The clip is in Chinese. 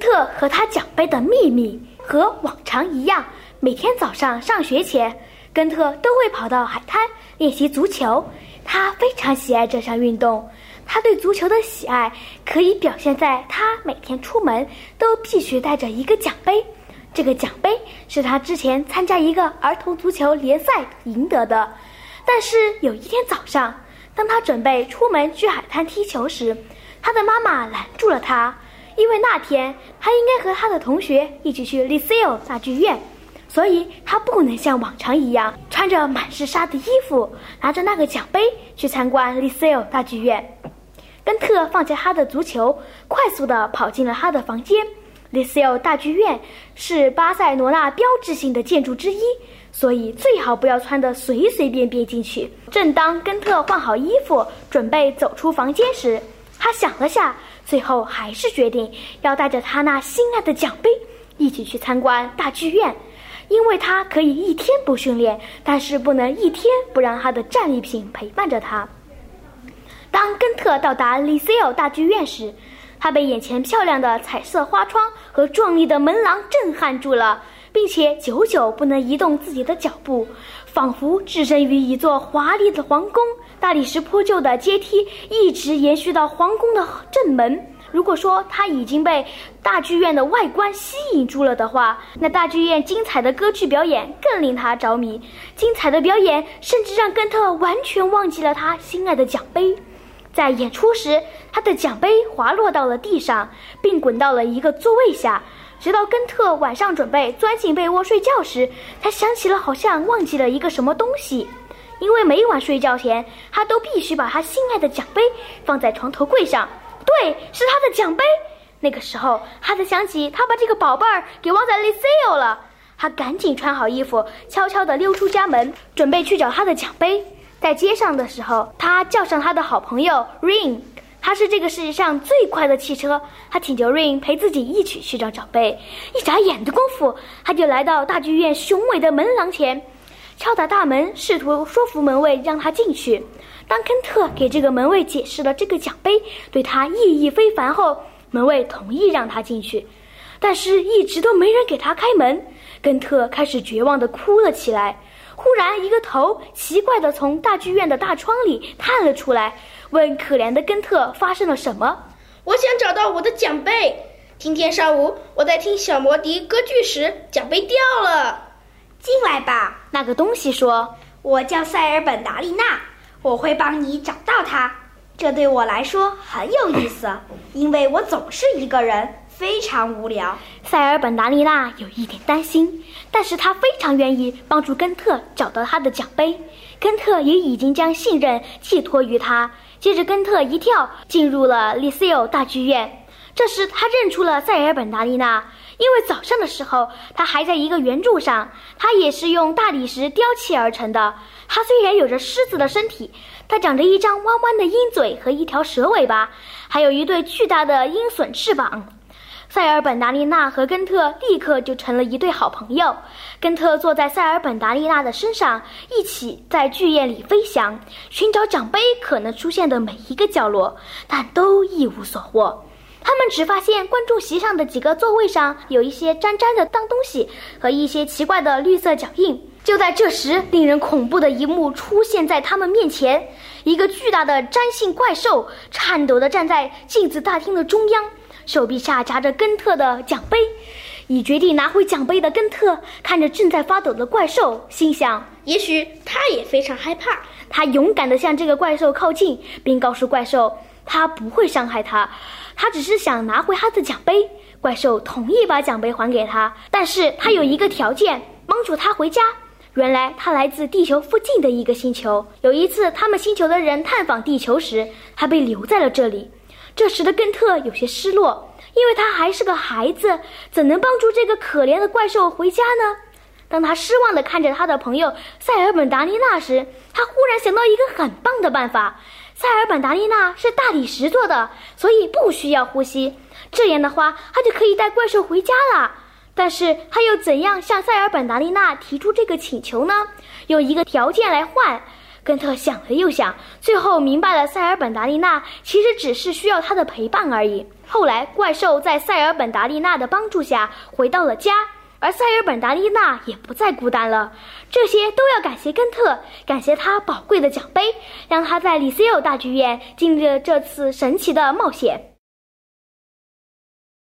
特和他奖杯的秘密和往常一样，每天早上上学前，根特都会跑到海滩练习足球。他非常喜爱这项运动。他对足球的喜爱可以表现在他每天出门都必须带着一个奖杯。这个奖杯是他之前参加一个儿童足球联赛赢得的。但是有一天早上，当他准备出门去海滩踢球时，他的妈妈拦住了他，因为那天他应该和他的同学一起去 Liceo 大剧院，所以他不能像往常一样穿着满是沙的衣服，拿着那个奖杯去参观 Liceo 大剧院。根特放下他的足球，快速地跑进了他的房间。Liceo 大剧院是巴塞罗那标志性的建筑之一。所以最好不要穿得随随便便进去。正当根特换好衣服，准备走出房间时，他想了下，最后还是决定要带着他那心爱的奖杯一起去参观大剧院，因为他可以一天不训练，但是不能一天不让他的战利品陪伴着他。当根特到达 Liceo 大剧院时，他被眼前漂亮的彩色花窗和壮丽的门廊震撼住了。并且久久不能移动自己的脚步，仿佛置身于一座华丽的皇宫。大理石铺就的阶梯一直延续到皇宫的正门。如果说他已经被大剧院的外观吸引住了的话，那大剧院精彩的歌剧表演更令他着迷。精彩的表演甚至让根特完全忘记了他心爱的奖杯。在演出时，他的奖杯滑落到了地上，并滚到了一个座位下。直到根特晚上准备钻进被窝睡觉时，他想起了好像忘记了一个什么东西，因为每晚睡觉前他都必须把他心爱的奖杯放在床头柜上。对，是他的奖杯。那个时候，他才想起他把这个宝贝儿给忘在 Liceo 了。他赶紧穿好衣服，悄悄地溜出家门，准备去找他的奖杯。在街上的时候，他叫上他的好朋友 Rain。他是这个世界上最快的汽车。他请求 Rain 陪自己一起去找长辈。一眨眼的功夫，他就来到大剧院雄伟的门廊前，敲打大门，试图说服门卫让他进去。当根特给这个门卫解释了这个奖杯对他意义非凡后，门卫同意让他进去。但是，一直都没人给他开门。根特开始绝望地哭了起来。忽然，一个头奇怪地从大剧院的大窗里探了出来。问可怜的根特发生了什么？我想找到我的奖杯。今天上午我在听小魔笛歌剧时，奖杯掉了。进来吧。那个东西说：“我叫塞尔本达利娜，我会帮你找到它。这对我来说很有意思，因为我总是一个人，非常无聊。”塞尔本达利娜有一点担心，但是她非常愿意帮助根特找到他的奖杯。根特也已经将信任寄托于他。接着，根特一跳进入了 Liceo 大剧院。这时，他认出了塞尔本达利娜，因为早上的时候他还在一个圆柱上，它也是用大理石雕砌而成的。它虽然有着狮子的身体，它长着一张弯弯的鹰嘴和一条蛇尾巴，还有一对巨大的鹰隼翅膀。塞尔本达利娜和根特立刻就成了一对好朋友。根特坐在塞尔本达利娜的身上，一起在剧院里飞翔，寻找奖杯可能出现的每一个角落，但都一无所获。他们只发现观众席上的几个座位上有一些粘粘的脏东西和一些奇怪的绿色脚印。就在这时，令人恐怖的一幕出现在他们面前：一个巨大的粘性怪兽颤抖地站在镜子大厅的中央。手臂下夹着根特的奖杯，已决定拿回奖杯的根特看着正在发抖的怪兽，心想：也许他也非常害怕。他勇敢地向这个怪兽靠近，并告诉怪兽，他不会伤害他，他只是想拿回他的奖杯。怪兽同意把奖杯还给他，但是他有一个条件：帮助他回家。原来他来自地球附近的一个星球。有一次，他们星球的人探访地球时，他被留在了这里。这时的根特有些失落，因为他还是个孩子，怎能帮助这个可怜的怪兽回家呢？当他失望地看着他的朋友塞尔本达丽娜时，他忽然想到一个很棒的办法：塞尔本达丽娜是大理石做的，所以不需要呼吸。这样的话，他就可以带怪兽回家了。但是他又怎样向塞尔本达丽娜提出这个请求呢？用一个条件来换。根特想了又想，最后明白了，塞尔本达利娜其实只是需要他的陪伴而已。后来，怪兽在塞尔本达利娜的帮助下回到了家，而塞尔本达利娜也不再孤单了。这些都要感谢根特，感谢他宝贵的奖杯，让他在里塞欧大剧院经历了这次神奇的冒险。